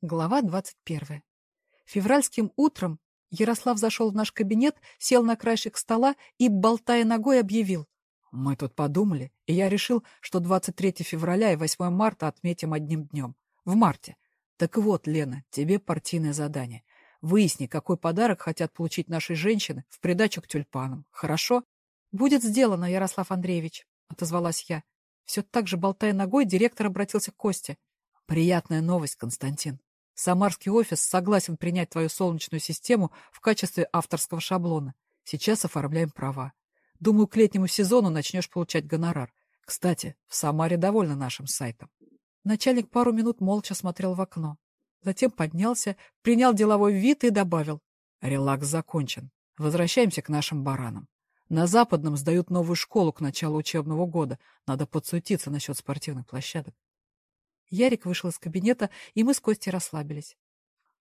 Глава 21. Февральским утром Ярослав зашел в наш кабинет, сел на краешек стола и, болтая ногой, объявил. Мы тут подумали, и я решил, что 23 февраля и 8 марта отметим одним днем. В марте. Так вот, Лена, тебе партийное задание. Выясни, какой подарок хотят получить наши женщины в придачу к тюльпанам. Хорошо? Будет сделано, Ярослав Андреевич, — отозвалась я. Все так же, болтая ногой, директор обратился к Косте. Приятная новость, Константин. Самарский офис согласен принять твою солнечную систему в качестве авторского шаблона. Сейчас оформляем права. Думаю, к летнему сезону начнешь получать гонорар. Кстати, в Самаре довольны нашим сайтом. Начальник пару минут молча смотрел в окно. Затем поднялся, принял деловой вид и добавил. Релакс закончен. Возвращаемся к нашим баранам. На Западном сдают новую школу к началу учебного года. Надо подсуетиться насчет спортивных площадок. Ярик вышел из кабинета, и мы с Костей расслабились.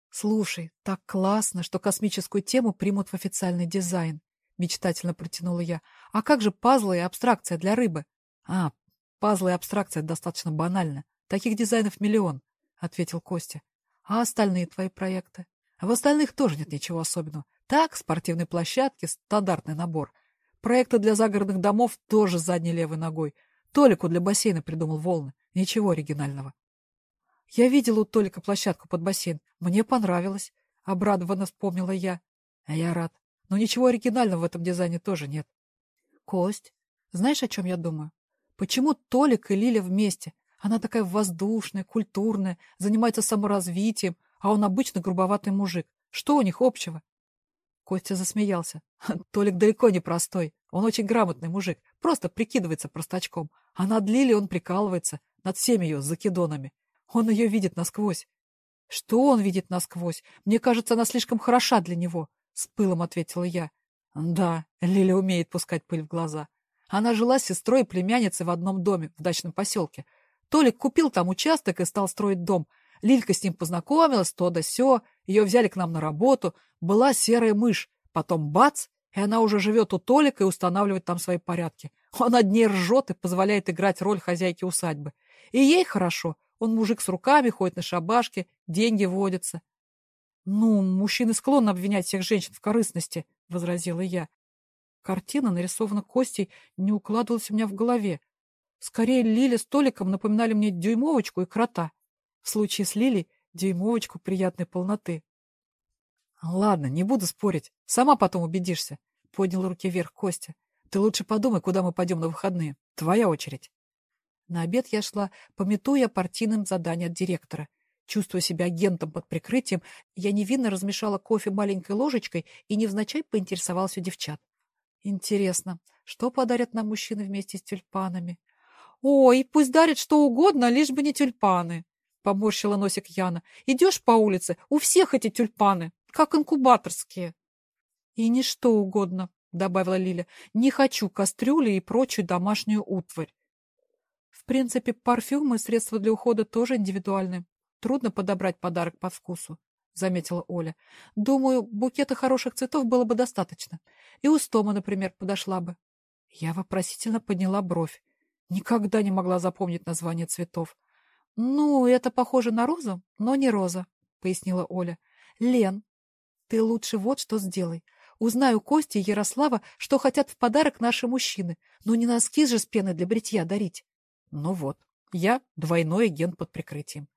«Слушай, так классно, что космическую тему примут в официальный дизайн», — мечтательно протянула я. «А как же пазлы и абстракция для рыбы?» «А, пазлы и абстракция достаточно банально. Таких дизайнов миллион», — ответил Костя. «А остальные твои проекты?» «В остальных тоже нет ничего особенного. Так, спортивные площадки, стандартный набор. Проекты для загородных домов тоже задней левой ногой. Толику для бассейна придумал волны. Ничего оригинального. Я видела у Толика площадку под бассейн. Мне понравилось. Обрадованно вспомнила я. А я рад. Но ничего оригинального в этом дизайне тоже нет. Кость, знаешь, о чем я думаю? Почему Толик и Лиля вместе? Она такая воздушная, культурная, занимается саморазвитием, а он обычно грубоватый мужик. Что у них общего? Костя засмеялся. Толик далеко не простой. Он очень грамотный мужик. Просто прикидывается простачком. А над Лили он прикалывается над всеми ее закидонами. Он ее видит насквозь. Что он видит насквозь? Мне кажется, она слишком хороша для него, — с пылом ответила я. Да, Лиля умеет пускать пыль в глаза. Она жила с сестрой и племянницей в одном доме в дачном поселке. Толик купил там участок и стал строить дом. Лилька с ним познакомилась, то да сё, ее взяли к нам на работу. Была серая мышь. Потом бац, и она уже живет у Толика и устанавливает там свои порядки. Он над ней ржет и позволяет играть роль хозяйки усадьбы. И ей хорошо. Он мужик с руками, ходит на шабашки, деньги водятся. — Ну, мужчины склонны обвинять всех женщин в корыстности, — возразила я. Картина, нарисована Костей, не укладывалась у меня в голове. Скорее, Лиля с Толиком напоминали мне дюймовочку и крота. В случае с Лилей — дюймовочку приятной полноты. — Ладно, не буду спорить. Сама потом убедишься, — поднял руки вверх Костя. — Ты лучше подумай, куда мы пойдем на выходные. Твоя очередь. На обед я шла, пометуя партийным задание от директора. Чувствуя себя агентом под прикрытием, я невинно размешала кофе маленькой ложечкой и невзначай поинтересовалась у девчат. Интересно, что подарят нам мужчины вместе с тюльпанами? Ой, пусть дарят что угодно, лишь бы не тюльпаны, поморщила носик Яна. Идешь по улице, у всех эти тюльпаны, как инкубаторские. И не что угодно, добавила Лиля. Не хочу кастрюли и прочую домашнюю утварь. В принципе, парфюмы и средства для ухода тоже индивидуальны. Трудно подобрать подарок по вкусу, — заметила Оля. Думаю, букета хороших цветов было бы достаточно. И у Стома, например, подошла бы. Я вопросительно подняла бровь. Никогда не могла запомнить название цветов. «Ну, это похоже на розу, но не роза», — пояснила Оля. «Лен, ты лучше вот что сделай. Узнай у Кости и Ярослава, что хотят в подарок наши мужчины. Но не носки же с пеной для бритья дарить. Ну вот, я двойной агент под прикрытием.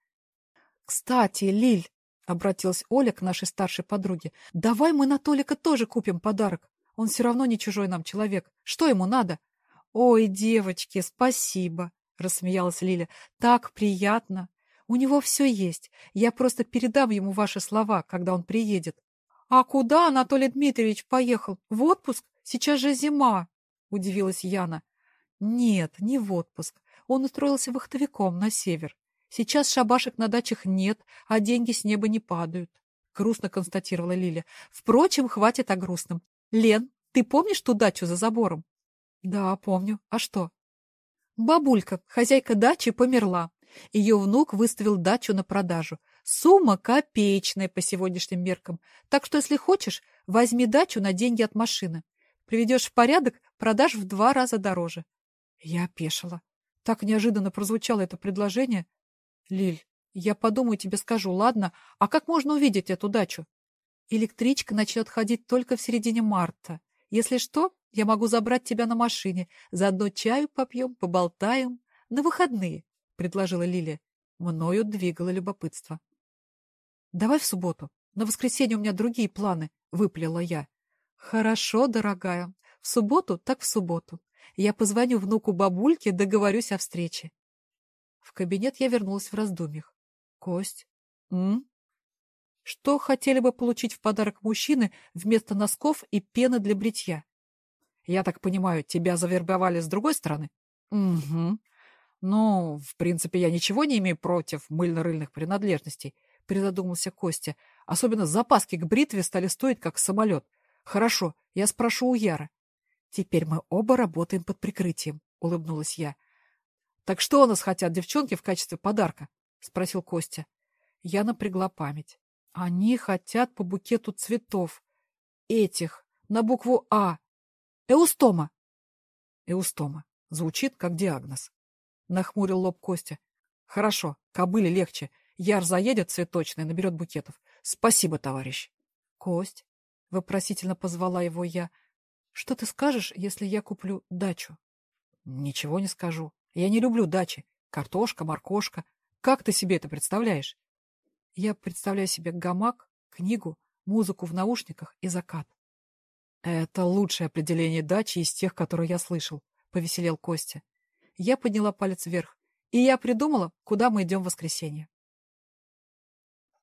Кстати, Лиль, — обратилась Оля к нашей старшей подруге, — давай мы на Толика тоже купим подарок. Он все равно не чужой нам человек. Что ему надо? Ой, девочки, спасибо, — рассмеялась Лиля. Так приятно. У него все есть. Я просто передам ему ваши слова, когда он приедет. А куда Анатолий Дмитриевич поехал? В отпуск? Сейчас же зима, — удивилась Яна. Нет, не в отпуск. Он устроился вахтовиком на север. Сейчас шабашек на дачах нет, а деньги с неба не падают. Грустно констатировала Лиля. Впрочем, хватит о грустном. Лен, ты помнишь ту дачу за забором? Да, помню. А что? Бабулька, хозяйка дачи, померла. Ее внук выставил дачу на продажу. Сумма копеечная по сегодняшним меркам. Так что, если хочешь, возьми дачу на деньги от машины. Приведешь в порядок, продашь в два раза дороже. Я опешила. Так неожиданно прозвучало это предложение. Лиль, Я подумаю, тебе скажу, ладно? А как можно увидеть эту дачу? Электричка начнет ходить только в середине марта. Если что, я могу забрать тебя на машине. Заодно чаю попьем, поболтаем. На выходные, — предложила Лилия. Мною двигало любопытство. Давай в субботу. На воскресенье у меня другие планы, — выплела я. Хорошо, дорогая. В субботу так в субботу. Я позвоню внуку бабульке, договорюсь о встрече. В кабинет я вернулась в раздумьях. Кость. М? Что хотели бы получить в подарок мужчины вместо носков и пены для бритья? Я так понимаю, тебя завербовали с другой стороны? Угу. Ну, в принципе, я ничего не имею против мыльно-рыльных принадлежностей, призадумался Костя. Особенно запаски к бритве стали стоить, как самолет. Хорошо, я спрошу у Яра. Теперь мы оба работаем под прикрытием, улыбнулась я. Так что у нас хотят девчонки в качестве подарка? спросил Костя. Я напрягла память. Они хотят по букету цветов. Этих, на букву А. Эустома. Эустома. Звучит как диагноз. Нахмурил лоб Костя. Хорошо, кобыле легче. Яр заедет цветочный, наберет букетов. Спасибо, товарищ. Кость, вопросительно позвала его я. Что ты скажешь, если я куплю дачу? Ничего не скажу. Я не люблю дачи. Картошка, моркошка. Как ты себе это представляешь? Я представляю себе гамак, книгу, музыку в наушниках и закат. Это лучшее определение дачи из тех, которые я слышал, повеселел Костя. Я подняла палец вверх, и я придумала, куда мы идем в воскресенье.